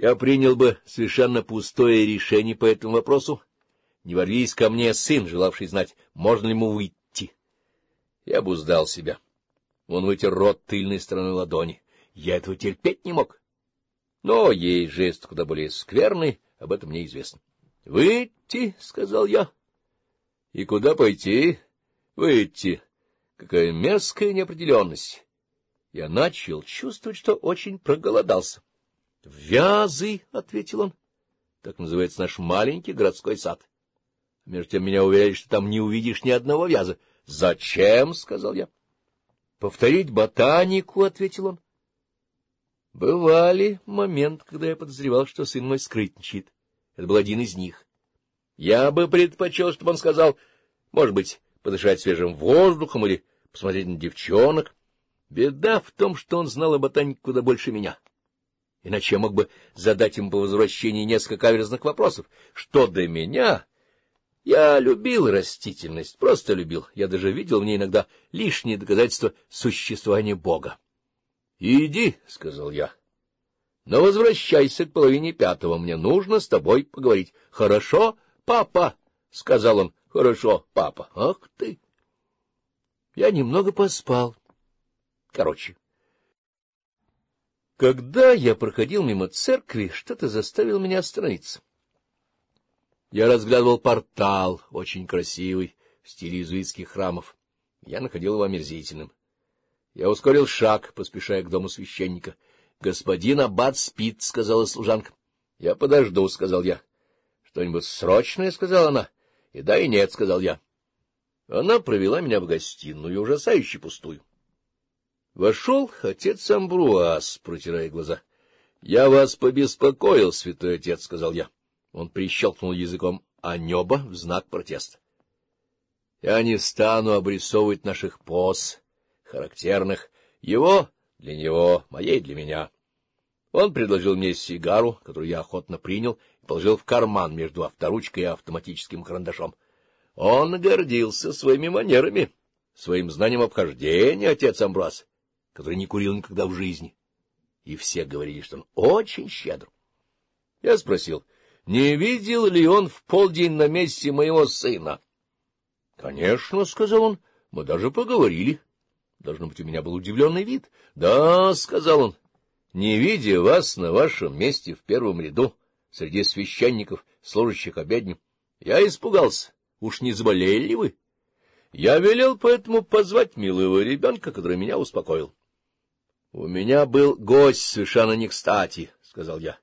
Я принял бы совершенно пустое решение по этому вопросу. Не ворвись ко мне, сын, желавший знать, можно ли ему выйти. Я бы сдал себя. Он вытер рот тыльной стороной ладони. Я этого терпеть не мог. Но ей жест куда более скверный, об этом мне известно. — Выйти, — сказал я. — И куда пойти? — Выйти. Какая мерзкая неопределенность. Я начал чувствовать, что очень проголодался. — Вязы, — ответил он. — Так называется наш маленький городской сад. Между тем меня уверяли, что там не увидишь ни одного вяза. — Зачем? — сказал я. — Повторить ботанику, — ответил он. Бывали моменты, когда я подозревал, что сын мой скрытничает. Это был один из них. Я бы предпочел, чтобы он сказал, может быть, подышать свежим воздухом или посмотреть на девчонок. Беда в том, что он знал о ботанике куда больше меня. — Иначе я мог бы задать им по возвращении несколько каверзных вопросов. Что до меня? Я любил растительность, просто любил. Я даже видел в ней иногда лишние доказательства существования Бога. — Иди, — сказал я. — Но возвращайся к половине пятого. Мне нужно с тобой поговорить. — Хорошо, папа, — сказал он. — Хорошо, папа. Ах ты! Я немного поспал. Короче, когда я проходил мимо церкви, что-то заставило меня остановиться. Я разглядывал портал, очень красивый, в стиле иезуитских храмов. Я находил его омерзительным. Я ускорил шаг, поспешая к дому священника. — Господин Аббат спит, — сказала служанка. — Я подожду, — сказал я. — Что-нибудь срочное, — сказала она. — И да, и нет, — сказал я. Она провела меня в гостиную, ужасающе пустую. Вошел отец Амбруаз, протирая глаза. — Я вас побеспокоил, святой отец, — сказал я. Он прищелкнул языком а небо в знак протеста. Я не стану обрисовывать наших поз, характерных, его для него, моей для меня. Он предложил мне сигару, которую я охотно принял, и положил в карман между авторучкой и автоматическим карандашом. Он гордился своими манерами, своим знанием обхождения, отец Амбрас который не курил никогда в жизни. И все говорили, что он очень щедр. Я спросил, не видел ли он в полдень на месте моего сына? — Конечно, — сказал он, — мы даже поговорили. Должно быть, у меня был удивленный вид. — Да, — сказал он, — не видя вас на вашем месте в первом ряду, среди священников, служащих обедню, я испугался. Уж не заболели ли вы? Я велел поэтому позвать милого ребенка, который меня успокоил. — У меня был гость совершенно не кстати, — сказал я.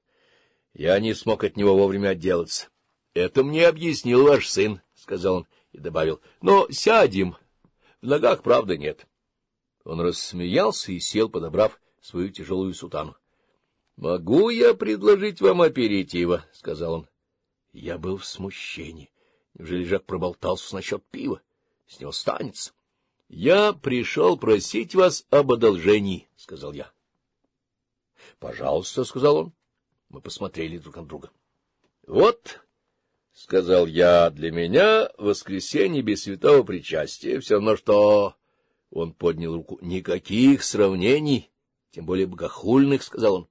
Я не смог от него вовремя отделаться. — Это мне объяснил ваш сын, — сказал он и добавил. — Но сядем. В ногах, правда, нет. Он рассмеялся и сел, подобрав свою тяжелую сутану. — Могу я предложить вам аперитива, — сказал он. Я был в смущении. Неужели Жак проболтался насчет пива? С него станется. — Я пришел просить вас об одолжении, — сказал я. — Пожалуйста, — сказал он. Мы посмотрели друг на друга. — Вот, — сказал я, — для меня воскресенье без святого причастия все равно что... Он поднял руку. — Никаких сравнений, тем более богохульных, — сказал он.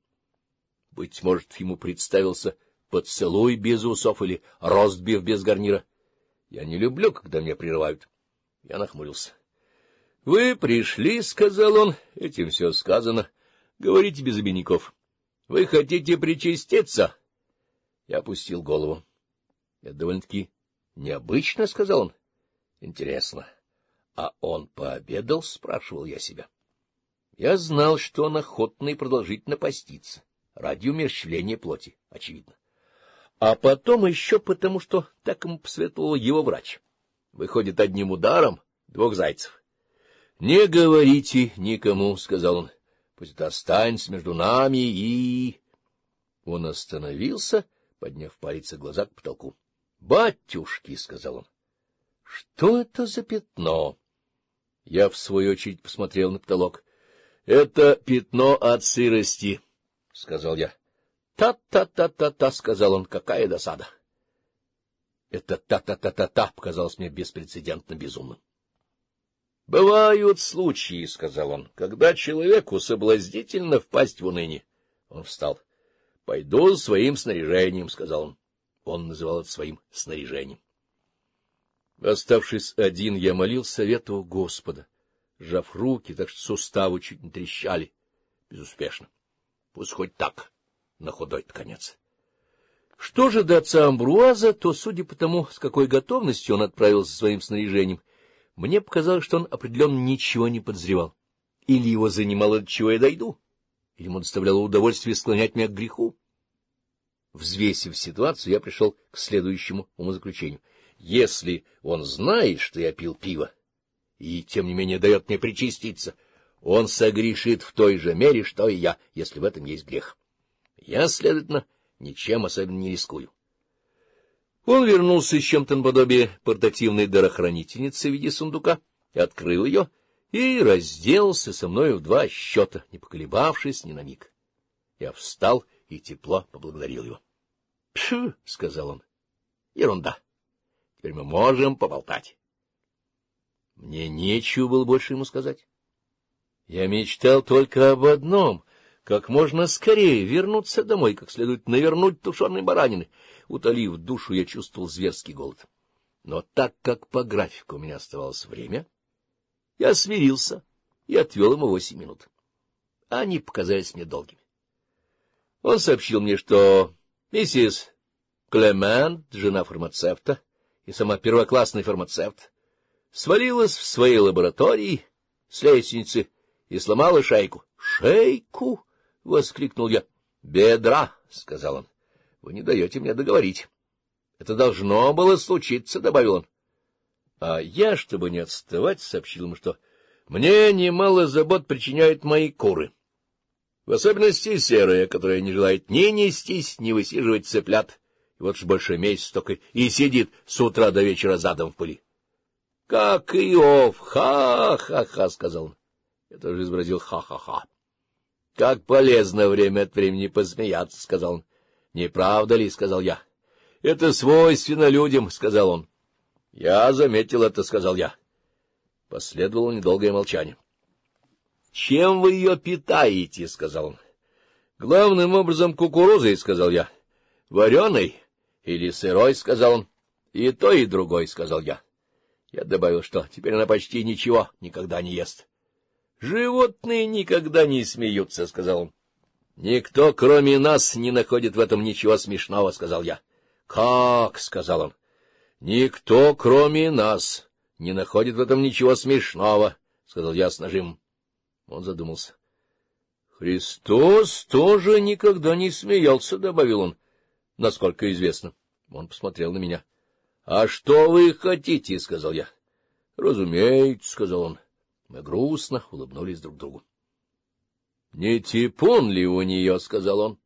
Быть может, ему представился поцелуй без усов или ростбив без гарнира. Я не люблю, когда меня прерывают. Я нахмурился. —— Вы пришли, — сказал он, — этим все сказано. Говорите без обиняков. — Вы хотите причаститься? Я опустил голову. — Это довольно-таки необычно, — сказал он. — Интересно. А он пообедал, — спрашивал я себя. Я знал, что он охотно и продолжительно постится, ради умерщвления плоти, очевидно. А потом еще потому, что так ему посоветовал его врач. Выходит, одним ударом двух зайцев —— Не говорите никому, — сказал он. — Пусть это останется между нами и... Он остановился, подняв палец и глаза к потолку. — Батюшки, — сказал он, — что это за пятно? Я, в свою очередь, посмотрел на потолок. — Это пятно от сырости, — сказал я. «Та — Та-та-та-та-та, — сказал он, — какая досада! Это «та-та-та-та-та» показалось мне беспрецедентно безумным. — Бывают случаи, — сказал он, — когда человеку соблазнительно впасть в уныние. Он встал. — Пойду своим снаряжением, — сказал он. Он называл это своим снаряжением. Оставшись один, я молил совету Господа, сжав руки, так что суставы чуть не трещали. Безуспешно. Пусть хоть так, на худой-то конец. Что же до отца Амбруаза, то, судя по тому, с какой готовностью он отправился своим снаряжением, мне показалось, что он определенно ничего не подозревал. Или его занимало, до чего я дойду, или ему доставляло удовольствие склонять меня к греху. Взвесив ситуацию, я пришел к следующему умозаключению. Если он знает, что я пил пиво, и, тем не менее, дает мне причаститься, он согрешит в той же мере, что и я, если в этом есть грех. Я, следовательно, ничем особенно не рискую. Он вернулся с чем-то подобие портативной дарохранительницы в виде сундука и открыл ее, и разделся со мною в два счета, не поколебавшись ни на миг. Я встал и тепло поблагодарил его. — Пшу! — сказал он. — Ерунда. Теперь мы можем поболтать. Мне нечего было больше ему сказать. Я мечтал только об одном как можно скорее вернуться домой, как следует навернуть тушеной баранины. Утолив душу, я чувствовал зверский голод. Но так как по графику у меня оставалось время, я смирился и отвел ему восемь минут. Они показались мне долгими. Он сообщил мне, что миссис Клемент, жена фармацевта и сама первоклассный фармацевт, свалилась в своей лаборатории с лестницы и сломала шейку. Шейку? — воскликнул я. — Бедра, — сказал он, — вы не даете мне договорить. — Это должно было случиться, — добавил он. А я, чтобы не отставать, сообщил ему, что мне немало забот причиняют мои куры. В особенности серая, которая не желает ни нестись, ни высиживать цыплят. И вот ж больше месяца только и сидит с утра до вечера задом в пыли. — Как Иов! Ха-ха-ха! — сказал он. Я тоже изобразил ха-ха-ха. — Как полезно время от времени посмеяться, — сказал он. — Не правда ли? — сказал я. — Это свойственно людям, — сказал он. — Я заметил это, — сказал я. Последовало недолгое молчание. — Чем вы ее питаете? — сказал он. — Главным образом кукурузой, — сказал я. — Вареной или сырой, — сказал он. — И то, и другой, — сказал я. Я добавил, что теперь она почти ничего никогда не ест. —— Животные никогда не смеются, — сказал он. — Никто, кроме нас, не находит в этом ничего смешного, — сказал я. — Как? — сказал он. — Никто, кроме нас, не находит в этом ничего смешного, — сказал я с нажимом. Он задумался. — Христос тоже никогда не смеялся, — добавил он, — насколько известно. Он посмотрел на меня. — А что вы хотите? — сказал я. — Разумеется, — сказал он. — мы грустно улыбнулись друг другу. — Не типун ли у нее? — сказал он.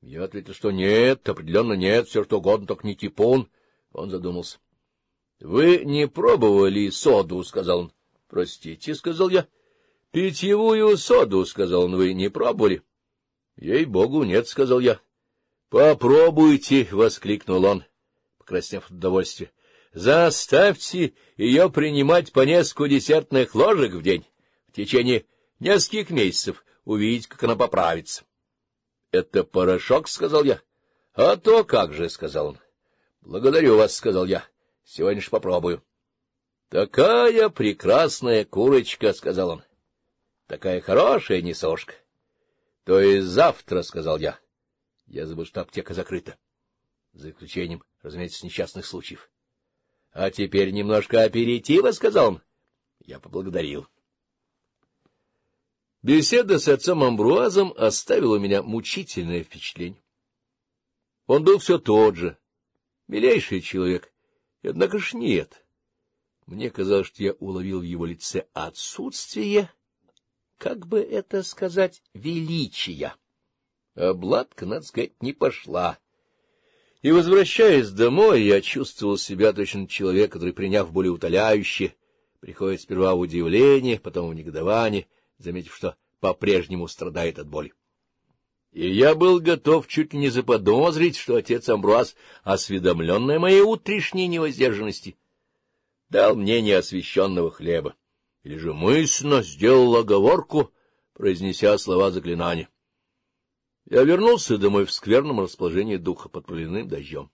Я ответил, что нет, определенно нет, все что угодно, только не типун. Он задумался. — Вы не пробовали соду? — сказал он. — Простите, — сказал я. — Питьевую соду, — сказал он, — вы не пробовали? — Ей-богу, нет, — сказал я. — Попробуйте, — воскликнул он, покраснев от удовольствия заставьте ее принимать по несколько десертных ложек в день в течение нескольких месяцев, увидеть, как она поправится. — Это порошок, — сказал я. — А то как же, — сказал он. — Благодарю вас, — сказал я. — Сегодня же попробую. — Такая прекрасная курочка, — сказал он. — Такая хорошая несошка. — То есть завтра, — сказал я. Я забыл, что аптека закрыта. За исключением, разумеется, несчастных случаев. — А теперь немножко аперитива, — сказал он. Я поблагодарил. Беседа с отцом Амбруазом оставила у меня мучительное впечатление. Он был все тот же, милейший человек, и однако ж нет. Мне казалось, что я уловил в его лице отсутствие, как бы это сказать, величия. А Обладка, надо сказать, не пошла. И, возвращаясь домой, я чувствовал себя точно человек, который, приняв более утоляющее, приходит сперва в удивление, потом в негодование, заметив, что по-прежнему страдает от боли. И я был готов чуть ли не заподозрить, что отец Амбруаз, осведомленный моей утрешней невоздержанности, дал мне неосвященного хлеба, или же мысленно сделал оговорку, произнеся слова заклинания. Я вернулся домой в скверном расположении духа под проливным дождем.